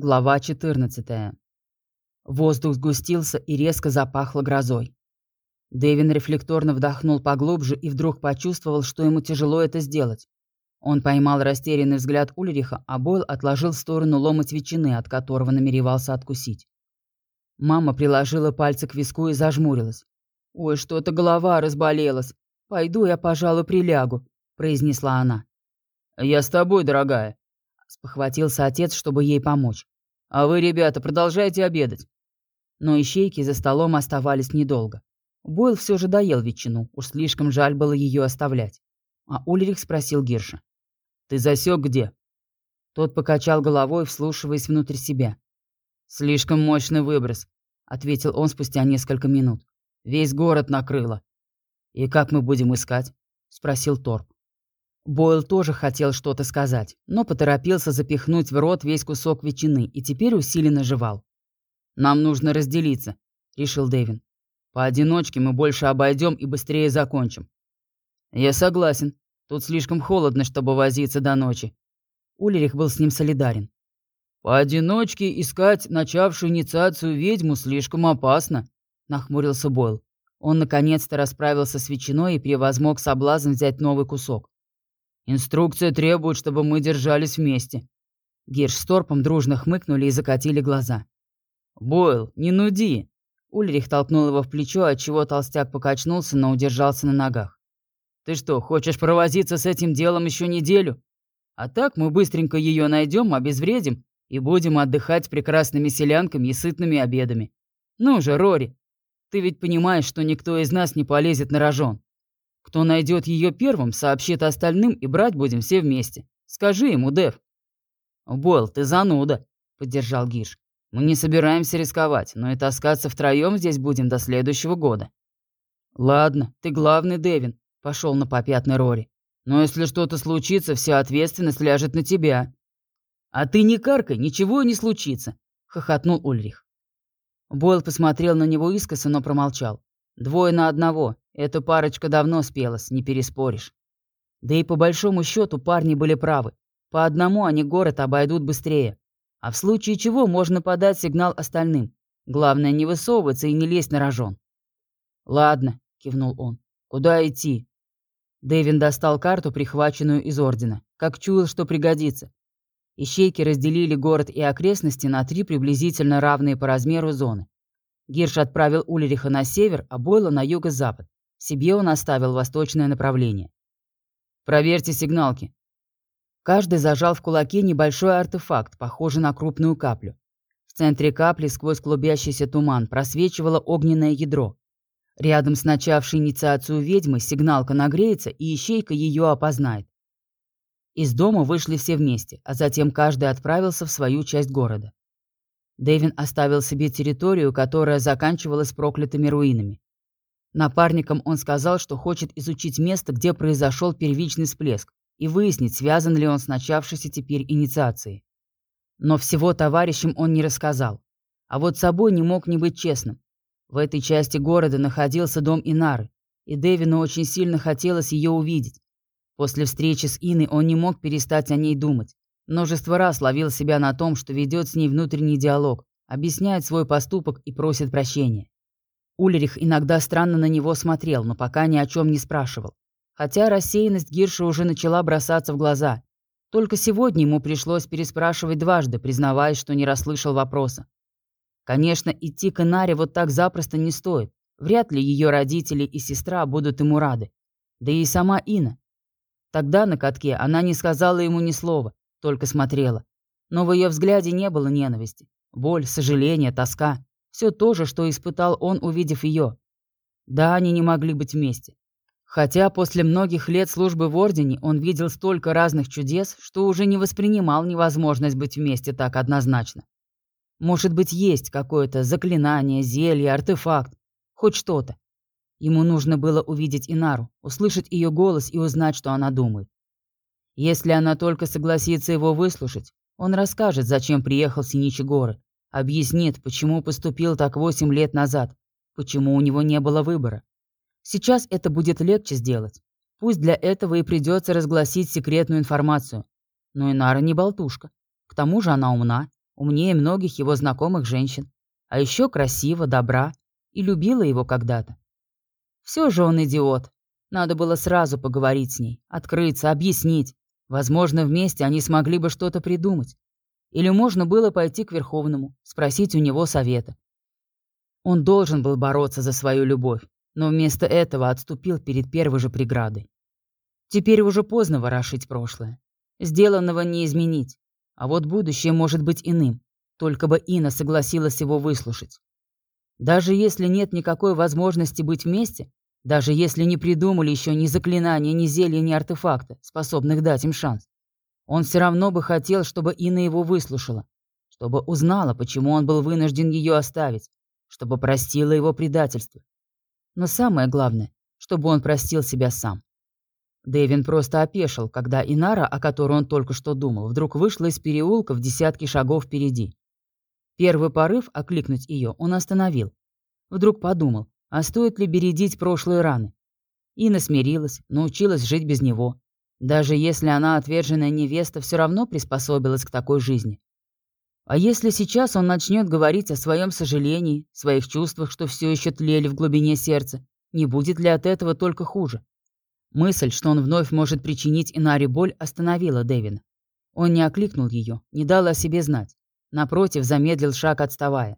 Глава 14. Воздух сгустился и резко запахло грозой. Дэвин рефлекторно вдохнул поглубже и вдруг почувствовал, что ему тяжело это сделать. Он поймал растерянный взгляд Ульриха, а Бойл отложил в сторону ломоть ветчины, от которого намеревался откусить. Мама приложила пальцы к виску и зажмурилась. «Ой, что-то голова разболелась. Пойду я, пожалуй, прилягу», — произнесла она. «Я с тобой, дорогая», Спохватился отец, чтобы ей помочь. «А вы, ребята, продолжайте обедать». Но ищейки за столом оставались недолго. Бойл все же доел ветчину, уж слишком жаль было ее оставлять. А Ульрих спросил Гирша. «Ты засек где?» Тот покачал головой, вслушиваясь внутрь себя. «Слишком мощный выброс», — ответил он спустя несколько минут. «Весь город накрыло». «И как мы будем искать?» — спросил Торп. Бойл тоже хотел что-то сказать, но поторопился запихнуть в рот весь кусок ветчины и теперь усиленно жевал. «Нам нужно разделиться», — решил Дэвин. «Поодиночке мы больше обойдем и быстрее закончим». «Я согласен. Тут слишком холодно, чтобы возиться до ночи». Улерих был с ним солидарен. «Поодиночке искать начавшую инициацию ведьму слишком опасно», — нахмурился Бойл. Он наконец-то расправился с ветчиной и превозмог соблазн взять новый кусок. Инструкция требует, чтобы мы держались вместе». Гирш с Торпом дружно хмыкнули и закатили глаза. «Бойл, не нуди!» Ульрих толкнул его в плечо, отчего толстяк покачнулся, но удержался на ногах. «Ты что, хочешь провозиться с этим делом еще неделю? А так мы быстренько ее найдем, обезвредим и будем отдыхать прекрасными селянками и сытными обедами. Ну же, Рори, ты ведь понимаешь, что никто из нас не полезет на рожон. Кто найдет ее первым, сообщит остальным, и брать будем все вместе. Скажи ему, Дэв». «Бойл, ты зануда», — поддержал Гиш. «Мы не собираемся рисковать, но и таскаться втроем здесь будем до следующего года». «Ладно, ты главный, Дэвин», — пошел на попятный Рори. «Но если что-то случится, вся ответственность ляжет на тебя». «А ты не каркай, ничего не случится», — хохотнул Ульрих. Бойл посмотрел на него искоса, но промолчал. Двое на одного. Эта парочка давно спелась, не переспоришь. Да и по большому счету парни были правы. По одному они город обойдут быстрее. А в случае чего можно подать сигнал остальным. Главное не высовываться и не лезть на рожон. «Ладно», — кивнул он. «Куда идти?» Дэвин достал карту, прихваченную из Ордена. Как чуял, что пригодится. Ищейки разделили город и окрестности на три приблизительно равные по размеру зоны. Гирш отправил Ульриха на север, а Бойла на юго-запад. Себе он оставил восточное направление. «Проверьте сигналки». Каждый зажал в кулаке небольшой артефакт, похожий на крупную каплю. В центре капли сквозь клубящийся туман просвечивало огненное ядро. Рядом с начавшей инициацию ведьмы сигналка нагреется, и ищейка ее опознает. Из дома вышли все вместе, а затем каждый отправился в свою часть города. Дэвин оставил себе территорию, которая заканчивалась проклятыми руинами. Напарникам он сказал, что хочет изучить место, где произошел первичный всплеск, и выяснить, связан ли он с начавшейся теперь инициацией. Но всего товарищам он не рассказал. А вот собой не мог не быть честным. В этой части города находился дом Инары, и Дэвину очень сильно хотелось ее увидеть. После встречи с Иной он не мог перестать о ней думать. Множество раз ловил себя на том, что ведет с ней внутренний диалог, объясняет свой поступок и просит прощения. Ульрих иногда странно на него смотрел, но пока ни о чем не спрашивал. Хотя рассеянность Гирша уже начала бросаться в глаза. Только сегодня ему пришлось переспрашивать дважды, признаваясь, что не расслышал вопроса. Конечно, идти к Инаре вот так запросто не стоит. Вряд ли ее родители и сестра будут ему рады. Да и сама Ина. Тогда на катке она не сказала ему ни слова, только смотрела. Но в ее взгляде не было ненависти. Боль, сожаление, тоска. Все то же, что испытал он, увидев ее. Да, они не могли быть вместе. Хотя после многих лет службы в Ордене он видел столько разных чудес, что уже не воспринимал невозможность быть вместе так однозначно. Может быть, есть какое-то заклинание, зелье, артефакт, хоть что-то. Ему нужно было увидеть Инару, услышать ее голос и узнать, что она думает. Если она только согласится его выслушать, он расскажет, зачем приехал в Синичи горы, объяснит, почему поступил так восемь лет назад, почему у него не было выбора. Сейчас это будет легче сделать. Пусть для этого и придется разгласить секретную информацию. Но Инара не болтушка. К тому же она умна, умнее многих его знакомых женщин, а еще красиво, добра и любила его когда-то. Все же он идиот. Надо было сразу поговорить с ней, открыться, объяснить. Возможно, вместе они смогли бы что-то придумать. Или можно было пойти к Верховному, спросить у него совета. Он должен был бороться за свою любовь, но вместо этого отступил перед первой же преградой. Теперь уже поздно ворошить прошлое. Сделанного не изменить. А вот будущее может быть иным. Только бы Инна согласилась его выслушать. Даже если нет никакой возможности быть вместе, даже если не придумали еще ни заклинания, ни зелья, ни артефакта, способных дать им шанс, он все равно бы хотел, чтобы Инна его выслушала, чтобы узнала, почему он был вынужден ее оставить, чтобы простила его предательство. Но самое главное, чтобы он простил себя сам. Дэвин просто опешил, когда Инара, о которой он только что думал, вдруг вышла из переулка в десятки шагов впереди. Первый порыв окликнуть ее он остановил. Вдруг подумал, а стоит ли бередить прошлые раны? Инна смирилась, научилась жить без него. Даже если она отверженная невеста, все равно приспособилась к такой жизни. А если сейчас он начнет говорить о своем сожалении, своих чувствах, что все еще тлели в глубине сердца, не будет ли от этого только хуже? Мысль, что он вновь может причинить Инаре боль, остановила Дэвина. Он не окликнул ее, не дал о себе знать. Напротив, замедлил шаг, отставая.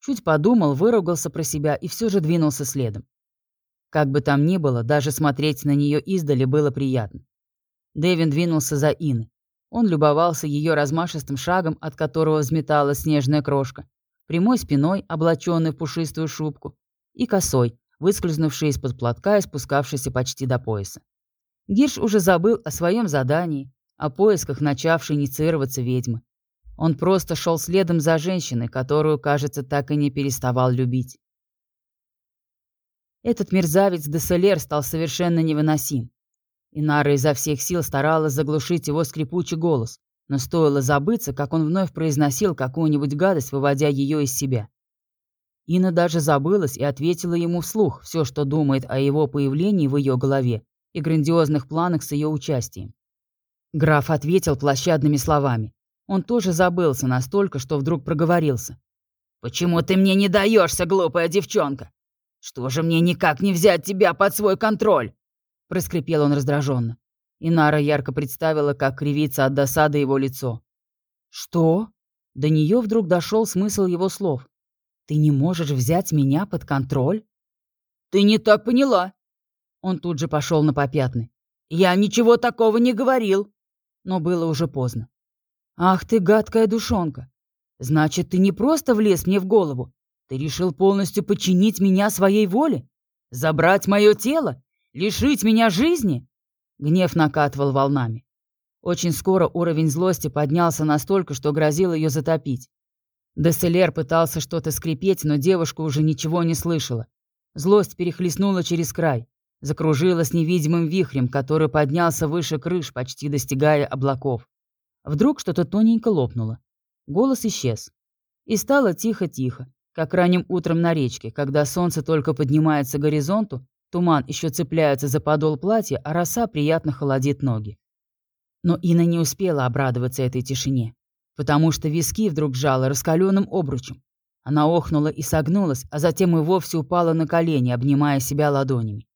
Чуть подумал, выругался про себя и все же двинулся следом. Как бы там ни было, даже смотреть на нее издали было приятно. Дэвин двинулся за Инной. Он любовался ее размашистым шагом, от которого взметалась снежная крошка, прямой спиной, облаченной в пушистую шубку, и косой, выскользнувшей из-под платка и спускавшейся почти до пояса. Гирш уже забыл о своем задании, о поисках начавшей инициироваться ведьмы. Он просто шел следом за женщиной, которую, кажется, так и не переставал любить. Этот мерзавец Десселер стал совершенно невыносим. Инара изо всех сил старалась заглушить его скрипучий голос, но стоило забыться, как он вновь произносил какую-нибудь гадость, выводя ее из себя. Инна даже забылась и ответила ему вслух все, что думает о его появлении в ее голове и грандиозных планах с ее участием. Граф ответил площадными словами. Он тоже забылся настолько, что вдруг проговорился. «Почему ты мне не даешься, глупая девчонка? Что же мне никак не взять тебя под свой контроль?» — проскрипел он раздраженно. Инара ярко представила, как кривится от досады его лицо. «Что?» До нее вдруг дошел смысл его слов. «Ты не можешь взять меня под контроль?» «Ты не так поняла!» Он тут же пошел на попятный. «Я ничего такого не говорил!» Но было уже поздно. «Ах ты, гадкая душонка! Значит, ты не просто влез мне в голову, ты решил полностью подчинить меня своей воле? Забрать мое тело Лишить меня жизни?» Гнев накатывал волнами. Очень скоро уровень злости поднялся настолько, что грозил ее затопить. Десселер пытался что-то скрипеть, но девушка уже ничего не слышала. Злость перехлестнула через край, закружилась невидимым вихрем, который поднялся выше крыш, почти достигая облаков. Вдруг что-то тоненько лопнуло. Голос исчез. И стало тихо-тихо, как ранним утром на речке, когда солнце только поднимается к горизонту, Туман еще цепляется за подол платья, а роса приятно холодит ноги. Но Инна не успела обрадоваться этой тишине, потому что виски вдруг жало раскаленным обручем. Она охнула и согнулась, а затем и вовсе упала на колени, обнимая себя ладонями.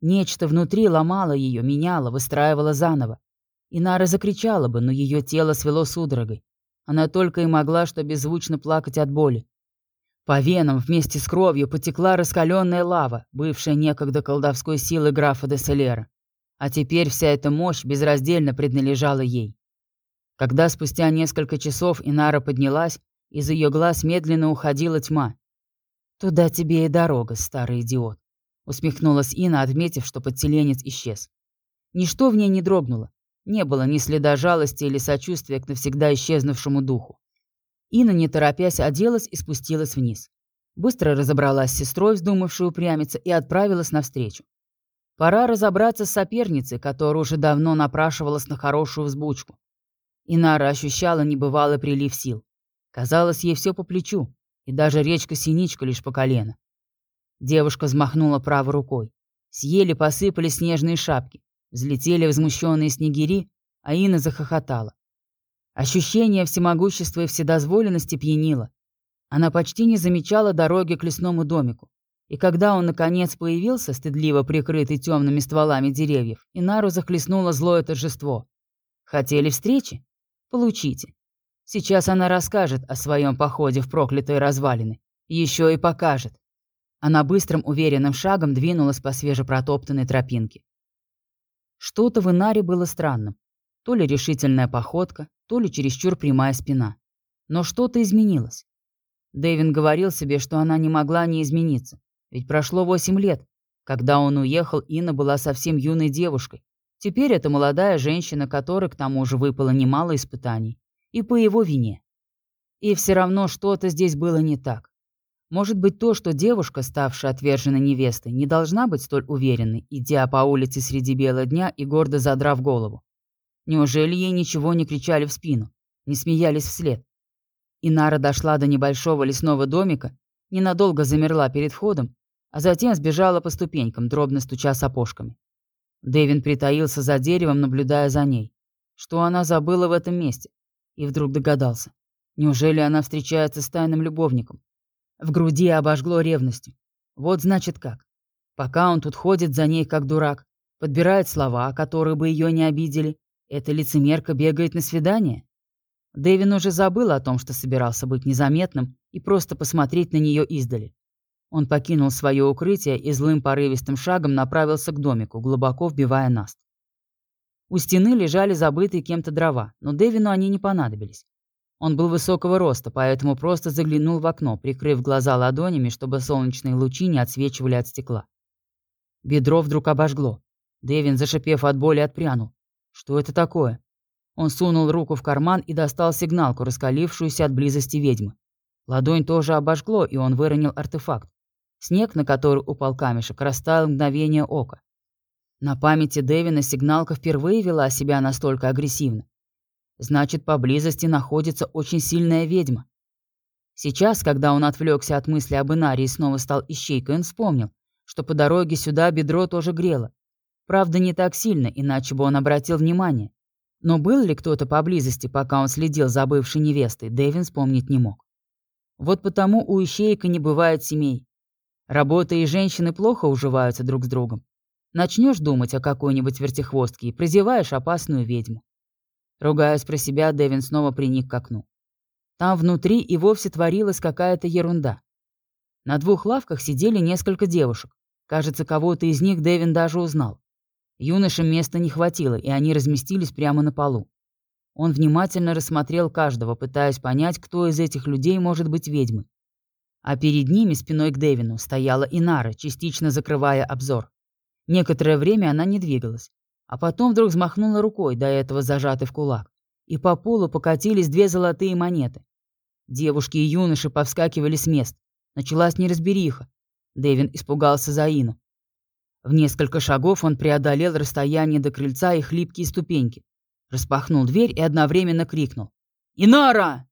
Нечто внутри ломало ее, меняло, выстраивало заново. Инара закричала бы, но ее тело свело судорогой. Она только и могла что беззвучно плакать от боли. По венам вместе с кровью потекла раскаленная лава, бывшая некогда колдовской силой графа де Селера. А теперь вся эта мощь безраздельно принадлежала ей. Когда спустя несколько часов Инара поднялась, из ее глаз медленно уходила тьма. «Туда тебе и дорога, старый идиот», — усмехнулась Ина, отметив, что подселенец исчез. Ничто в ней не дрогнуло. Не было ни следа жалости или сочувствия к навсегда исчезнувшему духу. Инна, не торопясь, оделась и спустилась вниз. Быстро разобралась с сестрой, вздумавшей упрямиться, и отправилась навстречу. Пора разобраться с соперницей, которая уже давно напрашивалась на хорошую взбучку. Инара ощущала небывалый прилив сил. Казалось, ей все по плечу, и даже речка-синичка лишь по колено. Девушка взмахнула правой рукой. Съели посыпались снежные шапки, взлетели возмущенные снегири, а Инна захохотала. Ощущение всемогущества и вседозволенности пьянило. Она почти не замечала дороги к лесному домику. И когда он, наконец, появился, стыдливо прикрытый темными стволами деревьев, Инару захлестнуло злое торжество. Хотели встречи? Получите. Сейчас она расскажет о своем походе в проклятые развалины. Еще и покажет. Она быстрым, уверенным шагом двинулась по свежепротоптанной тропинке. Что-то в Инаре было странным. То ли решительная походка, то ли чересчур прямая спина. Но что-то изменилось. Дэвин говорил себе, что она не могла не измениться. Ведь прошло восемь лет. Когда он уехал, Инна была совсем юной девушкой. Теперь это молодая женщина, которой к тому же выпало немало испытаний. И по его вине. И все равно что-то здесь было не так. Может быть, то, что девушка, ставшая отверженной невестой, не должна быть столь уверенной, идя по улице среди бела дня и гордо задрав голову. Неужели ей ничего не кричали в спину, не смеялись вслед? Инара дошла до небольшого лесного домика, ненадолго замерла перед входом, а затем сбежала по ступенькам, дробно стуча сапожками. Дэвин притаился за деревом, наблюдая за ней. Что она забыла в этом месте? И вдруг догадался. Неужели она встречается с тайным любовником? В груди обожгло ревностью. Вот значит как. Пока он тут ходит за ней, как дурак, подбирает слова, которые бы ее не обидели, эта лицемерка бегает на свидание? Дэвин уже забыл о том, что собирался быть незаметным и просто посмотреть на нее издали. Он покинул свое укрытие и злым порывистым шагом направился к домику, глубоко вбивая наст. У стены лежали забытые кем-то дрова, но Дэвину они не понадобились. Он был высокого роста, поэтому просто заглянул в окно, прикрыв глаза ладонями, чтобы солнечные лучи не отсвечивали от стекла. Бедро вдруг обожгло. Дэвин, зашипев от боли, отпрянул. Что это такое? Он сунул руку в карман и достал сигналку, раскалившуюся от близости ведьмы. Ладонь тоже обожгло, и он выронил артефакт. Снег, на который упал камешек, растаял мгновение ока. На памяти Дэвина сигналка впервые вела себя настолько агрессивно. Значит, поблизости находится очень сильная ведьма. Сейчас, когда он отвлекся от мысли об Инаре и снова стал ищейкой, он вспомнил, что по дороге сюда бедро тоже грело. Правда, не так сильно, иначе бы он обратил внимание. Но был ли кто-то поблизости, пока он следил за бывшей невестой, Дэвин вспомнить не мог. Вот потому у ищейка не бывает семей. Работа и женщины плохо уживаются друг с другом. Начнешь думать о какой-нибудь вертихвостке и прозеваешь опасную ведьму. Ругаясь про себя, Дэвин снова приник к окну. Там внутри и вовсе творилась какая-то ерунда. На двух лавках сидели несколько девушек. Кажется, кого-то из них Дэвин даже узнал. Юношам места не хватило, и они разместились прямо на полу. Он внимательно рассмотрел каждого, пытаясь понять, кто из этих людей может быть ведьмой. А перед ними, спиной к Дэвину, стояла Инара, частично закрывая обзор. Некоторое время она не двигалась, а потом вдруг взмахнула рукой, до этого зажатой в кулак, и по полу покатились две золотые монеты. Девушки и юноши повскакивали с мест. Началась неразбериха. Дэвин испугался за Ину. В несколько шагов он преодолел расстояние до крыльца и хлипкие ступеньки. Распахнул дверь и одновременно крикнул. «Инара!»